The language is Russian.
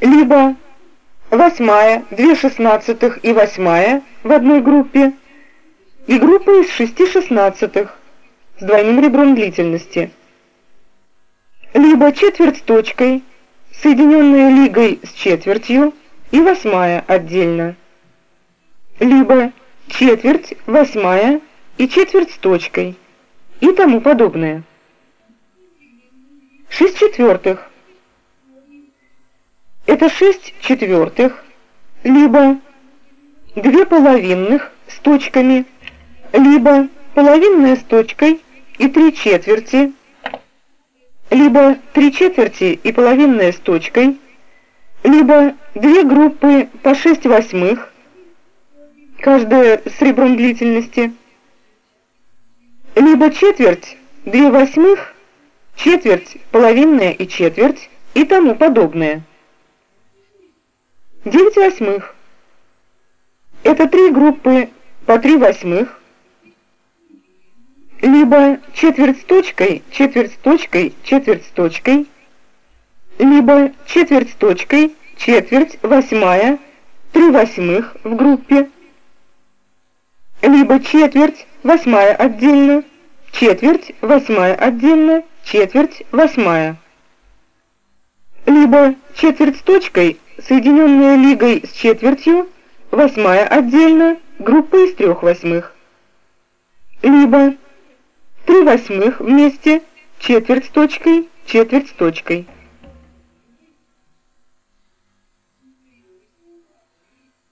либо восьмая, две шестнадцатых и восьмая в одной группе, и группа из шести шестнадцатых с двойным ребром длительности, либо четверть с точкой, соединенная лигой с четвертью, и восьмая отдельно, либо четверть, восьмая и четверть с точкой и тому подобное. Шесть четвертых. Это шесть четвертых, либо две половинных с точками, либо половинная с точкой и три четверти, либо три четверти и половинная с точкой, либо две группы по шесть восьмых, каждая с ребром длительности, либо четверть, две восьмых, четверть, половинная и четверть и тому подобное. Девять восьмых. Это три группы по три восьмых, либо четверть с точкой, четверть с точкой, четверть с точкой, либо четверть с точкой, четверть, восьмая, три восьмых в группе, либо четверть, восьмая отдельно, четверть, восьмая отдельно, четверть, восьмая. Либо четверть с точкой, соединенная лигой с четвертью, восьмая отдельно, группа из трех восьмых. Либо три восьмых вместе, четверть с точкой, четверть с точкой.